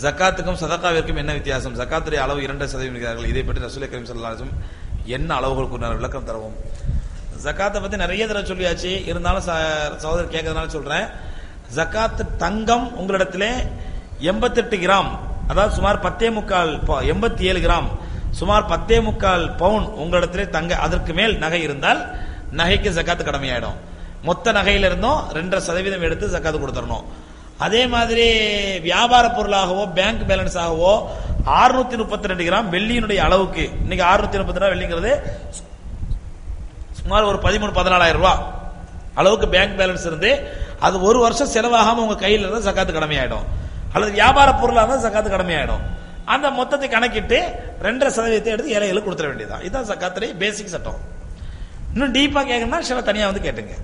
ஜக்காத்துக்கும் சதக்காவிற்கும் என்ன வித்தியாசம்? ஜக்காத்துடைய அளவு இரண்டு சதவீதம் இருக்கிறார்கள். இதை பற்றி ரசூல் கரீம் ஸல்லல்லாஹு என்ன அளவுகள் கூறினார்? விளக்கம் தருவோம். ஜக்காத்தை பத்தி நிறைய தடவை சொல்லியாச்சு. இருந்தாலும் ச- சகோதரர் கேட்கறதுனால சொல்றேன். ஜக்காத்து தங்கம் உங்களிடத்திலே எண்பத்தெட்டு கிராம் அதாவது சுமார் பத்தே முக்கால் எண்பத்தி ஏழு கிராம் சுமார் பத்தே முக்கால் பவுன் உங்களிடத்திலே தங்க அதற்கு மேல் நகை இருந்தால் நகைக்கு ஜக்காத்து கடமையாயிடும். மொத்த நகையில இருந்தும் ரெண்டரை சதவீதம் எடுத்து ஜக்காத்து கொடுத்துடணும். அதே மாதிரி வியாபார பொருளாகவோ பேங்க் பேலன்ஸ் ஆகவோ 632 முப்பத்தி ரெண்டு கிராம் வெள்ளியினுடைய அளவுக்கு இன்னைக்கு 632 முப்பத்தி ரெண்டு வெள்ளிங்கிறது சுமார் ஒரு பதிமூணு பதினாலாயிரம் ரூபாய் அளவுக்கு பேங்க் பேலன்ஸ் இருந்து அது ஒரு வருஷம் செலவாகாம உங்க கையில் இருந்தால் சக்காத்து கடமையாயிடும். அல்லது வியாபார பொருளாக இருந்தால் சக்காத்து கடமையாயிடும். அந்த மொத்தத்தை கணக்கிட்டு ரெண்டரை சதவீதத்தை எடுத்து ஏழைகளுக்கு கொடுத்துட வேண்டியதான் இதுதான் சக்காத்துடைய பேசிக் சட்டம். இன்னும் டீப்பாக கேட்கணும்னா சில தனியாக வந்து கேட்டுங்க.